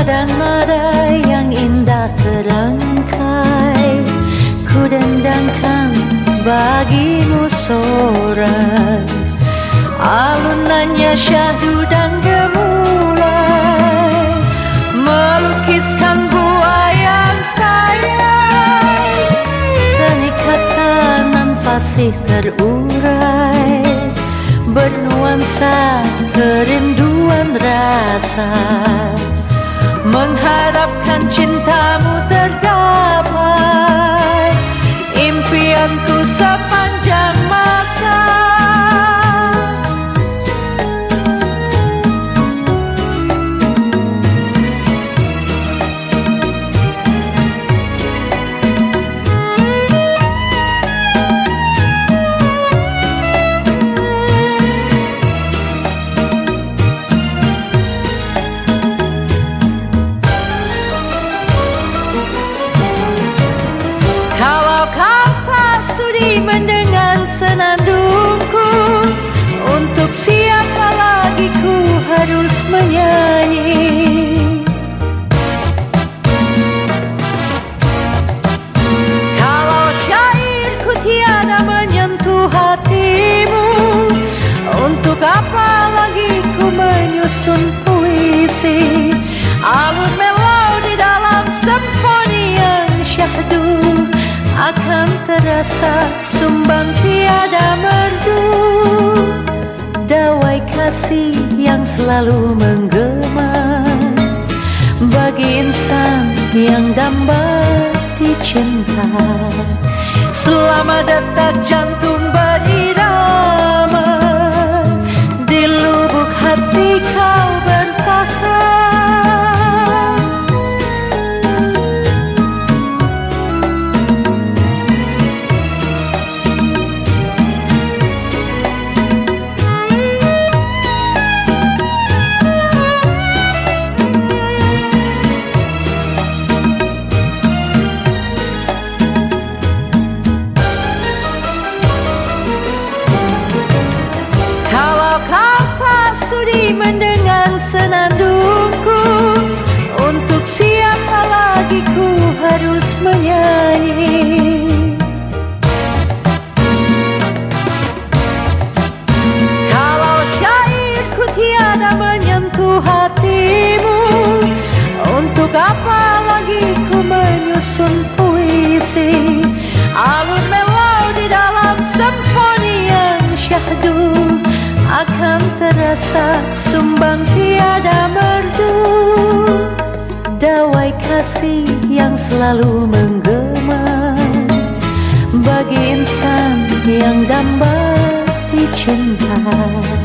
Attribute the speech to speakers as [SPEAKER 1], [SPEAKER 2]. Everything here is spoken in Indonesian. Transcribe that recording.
[SPEAKER 1] dan nada yang indah terangkai. Ku dendangkan bagimu seorang Alunannya syahdu dan gemulai. Melukiskan buaya sayang. Seni kata nan fasih terurai. Bernuansa kerinduan rasa mừng hai đắp khăn chín tháng terasa sumbang tiada merdu. Dawai kasih yang selalu menggema. Bagi insan yang dambat dicinta. Selama detak jantung berirama sudi mendengar senandungku. Untuk siapa lagi ku harus menyanyi rasa sumbang tiada merdu Dawai kasih yang selalu menggema Bagi insan yang damai dicintai.